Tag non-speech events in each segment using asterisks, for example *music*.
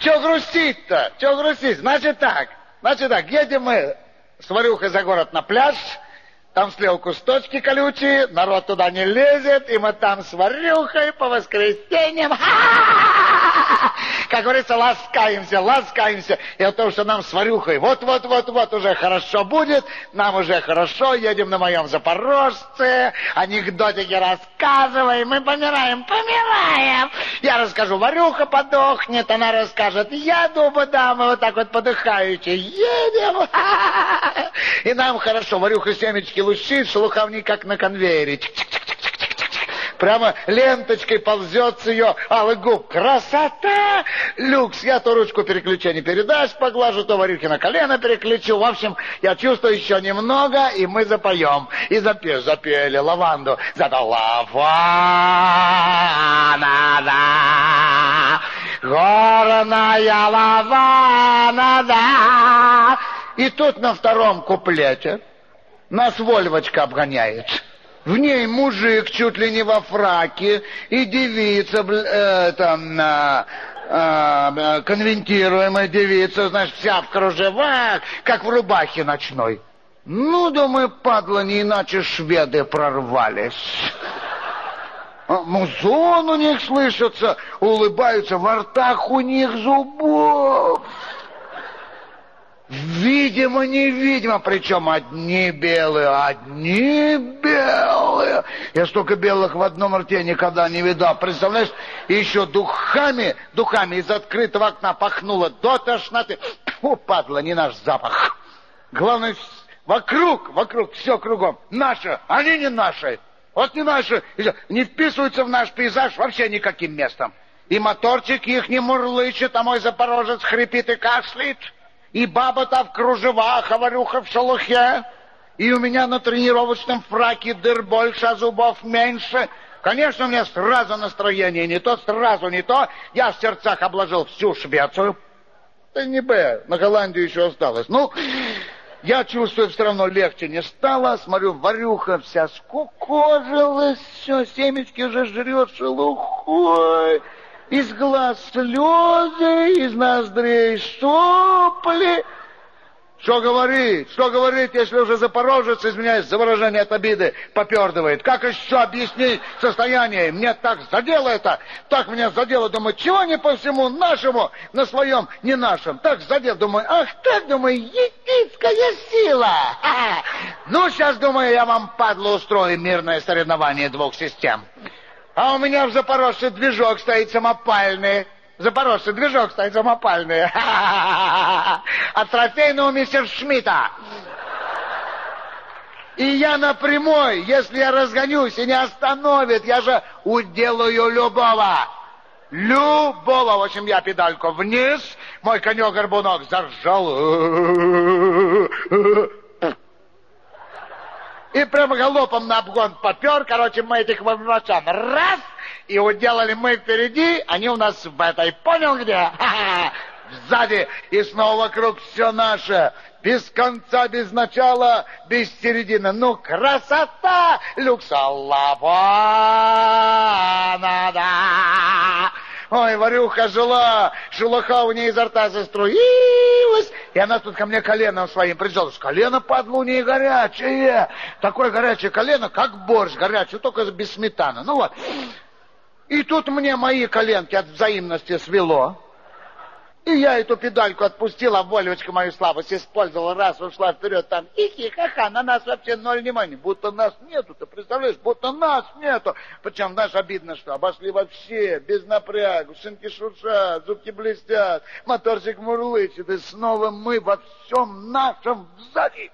Че грустить-то? Че грустить? Значит так, значит так, едем мы с Варюхой за город на пляж, там слева кусточки колючие, народ туда не лезет, и мы там с Варюхой по воскресеньям, как говорится, ласкаемся, ласкаемся. И о том, что нам с Варюхой вот-вот-вот-вот уже хорошо будет, нам уже хорошо, едем на моем Запорожце, анекдотики рассказываем, мы помираем, помираем. Я расскажу, Варюха подохнет, она расскажет, я думаю, да, мы вот так вот подыхаючи едем. *laughs* И нам хорошо, Варюха семечки лущит, шелуха как на конвейере. Прямо ленточкой ползет с ее алых губ. Красота! Люкс! Я то ручку переключения передач поглажу, то Варюхи на колено переключу. В общем, я чувствую еще немного, и мы запоем. И запе, запели лаванду. Зато лавана, горная лавана. И тут на втором куплете нас Вольвочка обгоняет. В ней мужик чуть ли не во фраке и девица, э, там, э, э, конвентируемая девица, значит, вся в кружевах, как в рубахе ночной. Ну, думаю, падла, не иначе шведы прорвались. А, музон у них слышится, улыбаются, во ртах у них зубов. Видимо-невидимо, причем одни белые, одни белые. Я столько белых в одном рте никогда не видал. Представляешь, еще духами, духами из открытого окна пахнуло до тошноты. Фу, падла, не наш запах. Главное, вокруг, вокруг, все кругом. Наши, они не наши. Вот не наши, не вписываются в наш пейзаж вообще никаким местом. И моторчик их не мурлычет, а мой запорожец хрипит и кашляет и баба-то в кружевах, а варюха в шелухе, и у меня на тренировочном фраке дыр больше, а зубов меньше. Конечно, у меня сразу настроение не то, сразу не то. Я в сердцах обложил всю Швецию. Да не Б, на Голландию еще осталось. Ну, я чувствую, все равно легче не стало. Смотрю, варюха вся скукожилась, все, семечки уже жрет шелухой. Из глаз слезы, из ноздрей сопли. Что говорить? Что говорить, если уже запорожец, извиняюсь за выражение от обиды, попердывает? Как еще объяснить состояние? Мне так задело это, так меня задело. Думаю, чего не по всему нашему, на своем, не нашем. Так задел, думаю, ах так, думаю, единская сила. Ха-ха. Ну, сейчас, думаю, я вам, падло, устрою мирное соревнование двух систем. А у меня в Запорожце движок стоит самопальный. В Запорожце движок стоит самопальный. *laughs* От трофейного мистер Шмидта. И я на прямой, если я разгонюсь и не остановит, я же уделаю любого. Любого. В общем, я педальку вниз, мой конек-горбунок заржал *laughs* и прямо галопом на обгон попер. Короче, мы этих вовлечем. Раз! И уделали мы впереди, они у нас в этой. Понял где? Сзади. И снова вокруг все наше. Без конца, без начала, без середины. Ну, красота! Люксалава! Да! Ой, Варюха жила, шелуха у нее изо рта заструилась, и она тут ко мне коленом своим прижалась. Колено под луне горячее, такое горячее колено, как борщ горячий, только без сметаны. Ну вот. И тут мне мои коленки от взаимности свело. И я эту педальку отпустила, а Волечка мою слабость использовала, раз ушла вперед, там, хихи, ха-ха, на нас вообще ноль внимания. Будто нас нету, ты представляешь, будто нас нету. Причем, знаешь, обидно, что обошли вообще, без напрягу, шинки шуршат, зубки блестят, моторчик мурлычет, и снова мы во всем нашем сзади.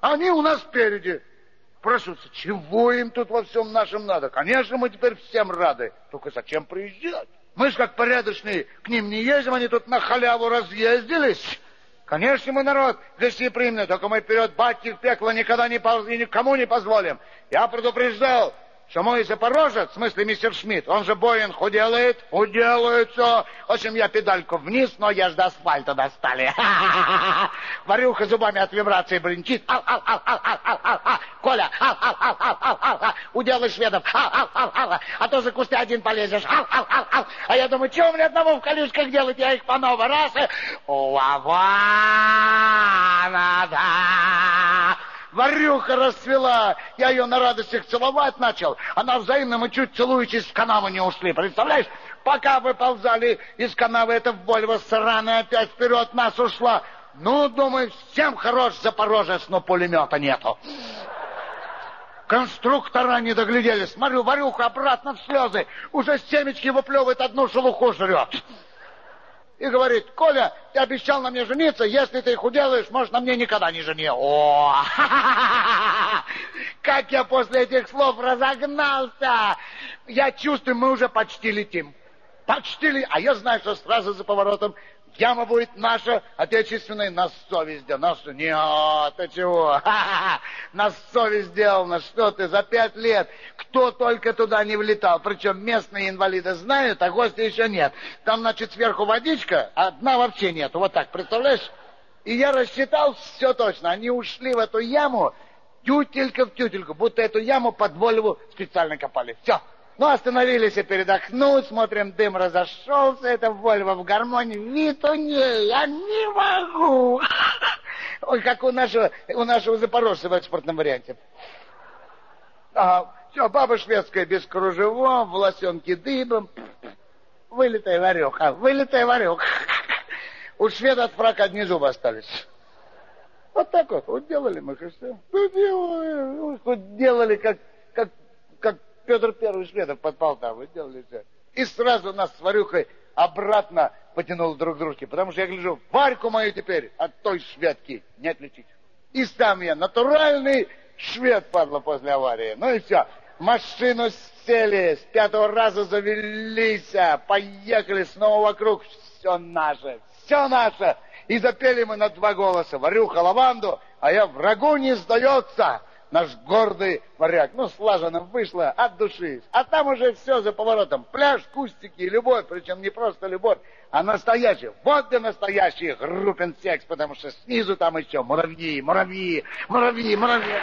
Они у нас спереди. Спрашиваются, чего им тут во всем нашем надо? Конечно, мы теперь всем рады. Только зачем приезжать? Мы же как порядочные к ним не ездим, они тут на халяву разъездились. Конечно, мы народ гостеприимный, только мы вперед батьки в пекло никогда не, и никому не позволим. Я предупреждал, что мой запорожец, в смысле мистер Шмидт, он же Боин уделает, уделается. В общем, я педальку вниз, но я ж до асфальта достали. *laughs* Варюха зубами от вибрации бренчит. Ау, ау, ау, ау, ау. Коля, ау, ау, ау, ау, ау, ау, уделай шведов, ау, ау, ау, ау, а то за кусты один полезешь, ау, ау, ау, ау. А я думаю, что мне одному в колючках делать, я их по новой раз, и... Лавана, Варюха расцвела. Я ее на радостях целовать начал. Она взаимно, мы чуть целуючись в канаву не ушли. Представляешь? Пока выползали из канавы, эта Вольва сраная опять вперед нас ушла. Ну, думаю, всем хорош Запорожец, но пулемета нету. Конструктора не доглядели. Смотрю, Варюха обратно в слезы. Уже семечки выплевывает, одну шелуху жрет и говорит, Коля, ты обещал на мне жениться, если ты их уделаешь, может, на мне никогда не жени. О, *laughs* как я после этих слов разогнался. Я чувствую, мы уже почти летим. Почти летим. А я знаю, что сразу за поворотом Яма будет наша, отечественная, на совесть сделана. Нас, нет, ты чего? На совесть сделано. Что ты, за пять лет кто только туда не влетал. Причем местные инвалиды знают, а гости еще нет. Там, значит, сверху водичка, а дна вообще нет. Вот так, представляешь? И я рассчитал все точно. Они ушли в эту яму, тютелька в тютельку, будто эту яму под Вольву специально копали. Все. Ну, остановились и передохнуть, смотрим, дым разошелся, это Вольво в гармонии, вид у ней, я не могу. *laughs* Ой, как у нашего, у нашего запорожца в экспортном варианте. Ага, все, баба шведская без кружева, волосенки дыбом. Вылитая вареха, вылитая вареха. *laughs* У шведа от фрака одни зубы остались. Вот так вот, вот делали мы, и все. Ну, делали, вот делали, как Петр Первый Шведов под Полтавой делали все. И сразу нас с Варюхой обратно потянул друг к дружке, потому что я гляжу, Варьку мою теперь от той шведки не отличить. И сам я натуральный швед, падла, после аварии. Ну и все. Машину сели, с пятого раза завелись, поехали снова вокруг. Все наше, все наше. И запели мы на два голоса. Варюха лаванду, а я врагу не сдается наш гордый варяг. Ну, слаженно вышло от души. А там уже все за поворотом. Пляж, кустики, любовь. Причем не просто любовь, а настоящая. Вот где настоящий группен секс, потому что снизу там еще муравьи, муравьи, муравьи, муравьи.